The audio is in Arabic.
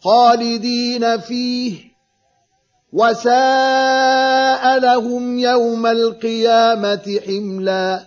خالدين فيه وساء لهم يوم القيامة حملا.